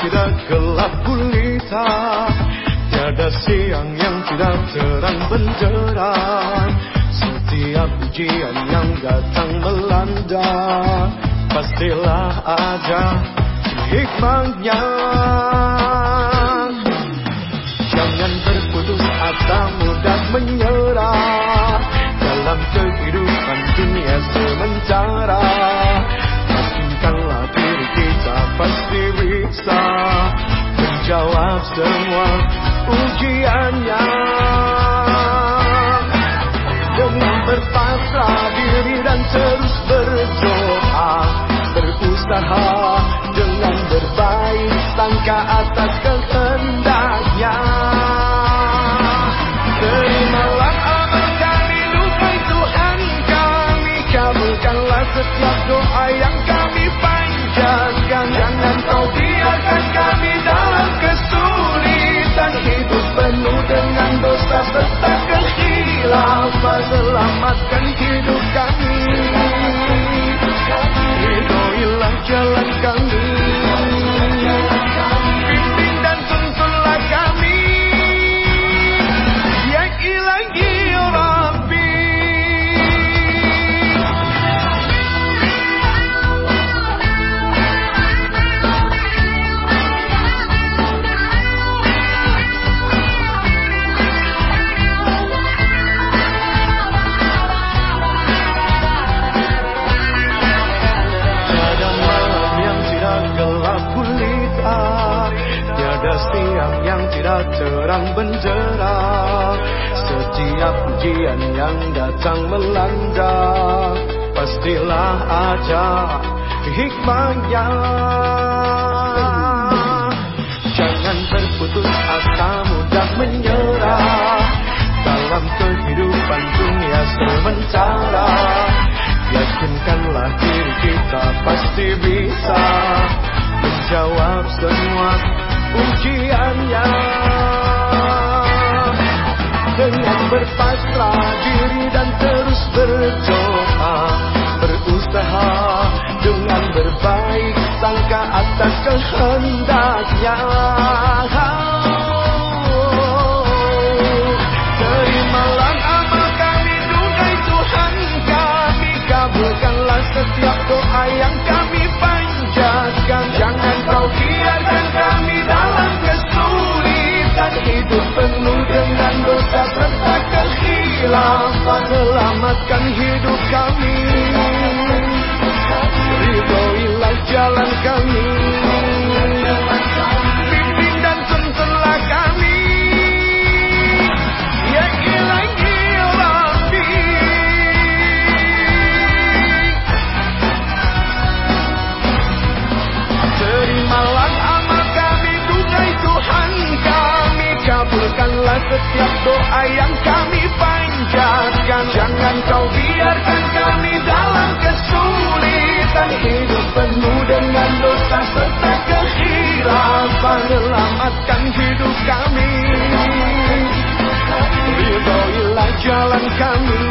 tidak gelap gulita. Tiada siang yang tidak terang benderang Setiap ujian yang datang melanda Pastilah ada hikmahnya. Jangan berputus asa mudah menyerah Semua ujiannya. Dengan berpasrah diri dan terus berdoa Berusaha dengan berbaik sangka atas kehendaknya. Terimalah amal kami duhai Tuhan kami Kabulkanlah setiap doa yang kami terang benderang Setiap ujian yang datang melanda Pastilah ada hikmahnya. Jangan berputus asa mudah menyerah. Dalam kehidupan dunia sementara Yakinkanlah diri kita pasti bisa Menjawab semua ujiannya. Dengan berpasrah diri dan terus berdoa Berusaha dengan berbaik Sangka atas kehendaknya Selamatkan hidup kami setiap doa yang kami panjatkan. Jangan kau biarkan kami dalam kesulitan. Hidup penuh dengan dosa serta kehilangan, Selamatkan hidup kami. Ridhoilah jalan kami.